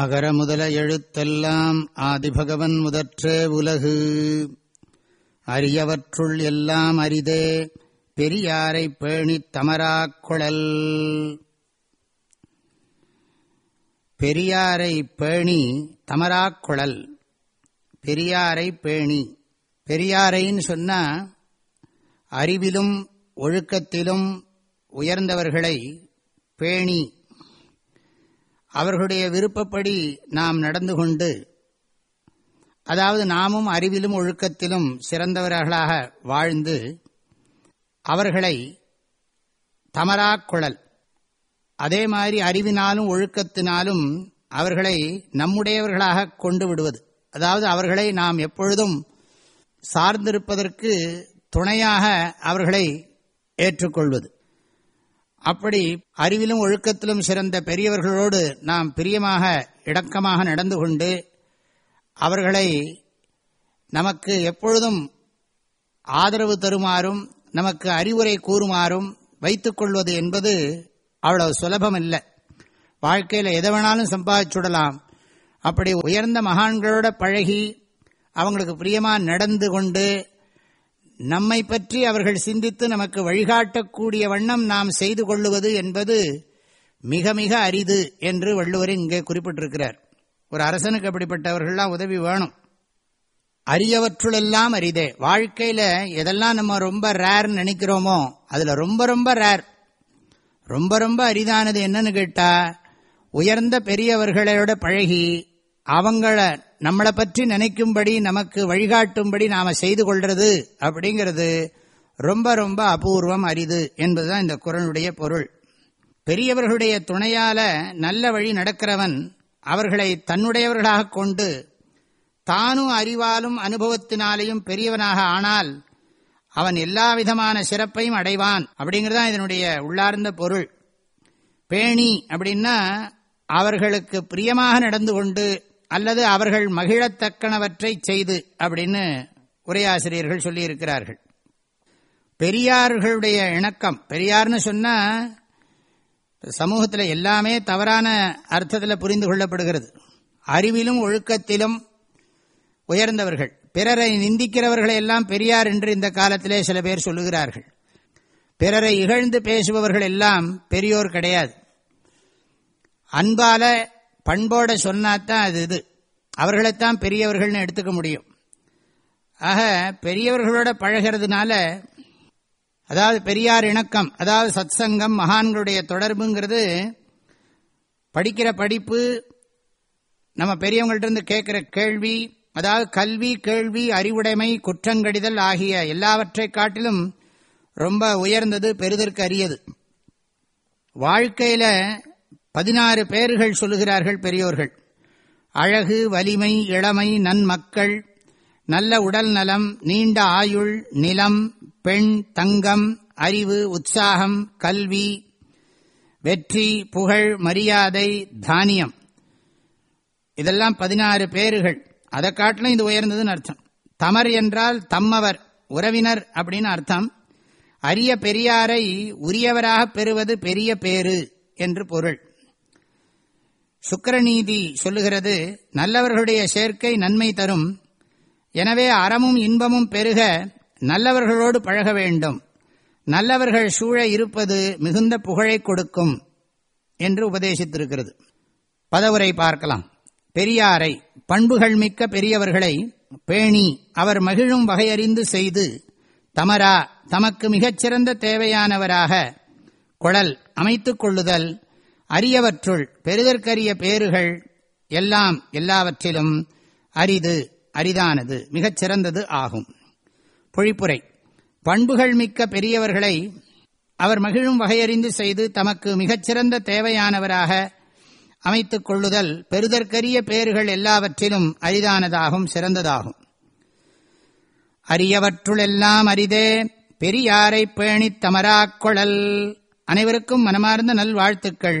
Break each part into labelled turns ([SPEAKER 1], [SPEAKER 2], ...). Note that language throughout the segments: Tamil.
[SPEAKER 1] அகர முதல எழுத்தெல்லாம் ஆதிபகவன் முதற்றே உலகு அரியவற்றுள் எல்லாம் அரிதே பெரியாரை பேணித் தமராக்குழல் பெரியாரை பேணி தமராக்குழல் பெரியாரை பேணி பெரியாரைன்னு சொன்னா அறிவிலும் ஒழுக்கத்திலும் உயர்ந்தவர்களை பேணி அவர்களுடைய விருப்பப்படி நாம் நடந்து கொண்டு அதாவது நாமும் அறிவிலும் ஒழுக்கத்திலும் சிறந்தவர்களாக வாழ்ந்து அவர்களை தமராக்குழல் அதே மாதிரி அறிவினாலும் ஒழுக்கத்தினாலும் அவர்களை நம்முடையவர்களாக கொண்டு விடுவது அதாவது அவர்களை நாம் எப்பொழுதும் சார்ந்திருப்பதற்கு துணையாக அவர்களை ஏற்றுக்கொள்வது அப்படி அறிவிலும் ஒழுக்கத்திலும் சிறந்த பெரியவர்களோடு நாம் பிரியமாக இடக்கமாக நடந்து கொண்டு அவர்களை நமக்கு எப்பொழுதும் ஆதரவு தருமாறும் நமக்கு அறிவுரை கூறுமாறும் வைத்துக்கொள்வது என்பது அவ்வளவு சுலபம் இல்லை வாழ்க்கையில் எதை வேணாலும் சம்பாதிச்சுடலாம் அப்படி உயர்ந்த மகான்களோட பழகி அவங்களுக்கு பிரியமாக நடந்து கொண்டு நம்மை பற்றி அவர்கள் சிந்தித்து நமக்கு வழிகாட்டக்கூடிய வண்ணம் நாம் செய்து கொள்ளுவது என்பது மிக மிக அரிது என்று வள்ளுவர் இங்கே குறிப்பிட்டிருக்கிறார் ஒரு அரசனுக்கு அப்படிப்பட்டவர்கள்லாம் உதவி வேணும் அரியவற்றுளெல்லாம் அரிதே வாழ்க்கையில் எதெல்லாம் நம்ம ரொம்ப ரேர்னு நினைக்கிறோமோ அதில் ரொம்ப ரொம்ப ரேர் ரொம்ப ரொம்ப அரிதானது என்னன்னு கேட்டால் உயர்ந்த பெரியவர்களோட பழகி அவங்கள நம்மளை பற்றி நினைக்கும்படி நமக்கு வழிகாட்டும்படி நாம் செய்து கொள்வது அப்படிங்கிறது ரொம்ப ரொம்ப அபூர்வம் அரிது என்பதுதான் இந்த குரலுடைய பொருள் பெரியவர்களுடைய துணையால நல்ல வழி நடக்கிறவன் அவர்களை தன்னுடையவர்களாக கொண்டு தானும் அறிவாலும் அனுபவத்தினாலேயும் பெரியவனாக ஆனால் அவன் எல்லா விதமான சிறப்பையும் அடைவான் அப்படிங்கிறதான் இதனுடைய உள்ளார்ந்த பொருள் பேணி அப்படின்னா அவர்களுக்கு பிரியமாக நடந்து கொண்டு அல்லது அவர்கள் மகிழத்தக்கனவற்றை செய்து அப்படின்னு உரையாசிரியர்கள் சொல்லியிருக்கிறார்கள் பெரியார்களுடைய இணக்கம் பெரியார்னு சொன்னால் சமூகத்தில் எல்லாமே தவறான அர்த்தத்தில் புரிந்து கொள்ளப்படுகிறது அறிவிலும் ஒழுக்கத்திலும் உயர்ந்தவர்கள் பிறரை நிந்திக்கிறவர்களை எல்லாம் பெரியார் என்று இந்த காலத்திலே சில பேர் சொல்லுகிறார்கள் பிறரை இகழ்ந்து பேசுபவர்கள் எல்லாம் பெரியோர் கிடையாது அன்பால பண்போட தான் அது இது அவர்களைத்தான் பெரியவர்கள்னு எடுத்துக்க முடியும் ஆக பெரியவர்களோட பழகிறதுனால அதாவது பெரியார் இணக்கம் அதாவது சத் சங்கம் மகான்களுடைய தொடர்புங்கிறது படிக்கிற படிப்பு நம்ம பெரியவங்கள்டிருந்து கேட்குற கேள்வி அதாவது கல்வி கேள்வி அறிவுடைமை குற்றங்கடிதல் ஆகிய எல்லாவற்றை காட்டிலும் ரொம்ப உயர்ந்தது பெரிதற்கு அரியது வாழ்க்கையில் பதினாறு பேர்கள் சொல்லுகிறார்கள் பெரியோர்கள் அழகு வலிமை இளமை நன்மக்கள் நல்ல உடல் நலம் நீண்ட ஆயுள் நிலம் பெண் தங்கம் அறிவு உற்சாகம் கல்வி வெற்றி புகழ் மரியாதை தானியம் இதெல்லாம் பதினாறு பேர்கள் அதை காட்டிலும் இது உயர்ந்ததுன்னு அர்த்தம் தமர் என்றால் தம்மவர் உறவினர் அப்படின்னு அர்த்தம் அரிய பெரியாரை உரியவராக பெறுவது பெரிய பேறு என்று பொருள் சுக்கரநீதி சொல்லுகிறது நல்லவர்களுடைய சேர்க்கை நன்மை தரும் எனவே அறமும் இன்பமும் பெருக நல்லவர்களோடு பழக வேண்டும் நல்லவர்கள் சூழ இருப்பது மிகுந்த புகழை கொடுக்கும் என்று உபதேசித்திருக்கிறது பதவுரை பார்க்கலாம் பெரியாரை பண்புகள் மிக்க பெரியவர்களை பேணி அவர் மகிழும் வகையறிந்து செய்து தமரா தமக்கு மிகச்சிறந்த தேவையானவராக குழல் அமைத்து கொள்ளுதல் அரியவற்றுள் பெருதற்கரிய பேறுகள் எல்லாம் எல்லாவற்றிலும் அரிது அரிதானது மிகச் சிறந்தது ஆகும் பொழிப்புரை பண்புகள் மிக்க பெரியவர்களை அவர் மகிழும் வகையறிந்து செய்து தமக்கு மிகச்சிறந்த தேவையானவராக அமைத்துக் கொள்ளுதல் பெருதற்கரிய பேறுகள் எல்லாவற்றிலும் அரிதானதாகும் சிறந்ததாகும் அரியவற்றுளெல்லாம் அரிதே பெரியாரை பேணித் தமராக்கொழல் அனைவருக்கும் மனமார்ந்த நல்வாழ்த்துக்கள்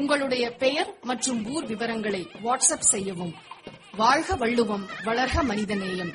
[SPEAKER 2] உங்களுடைய பெயர் மற்றும் ஊர் விவரங்களை வாட்ஸ்அப் செய்யவும் வாழ்க வள்ளுவம் வளர்க மனிதநேயம்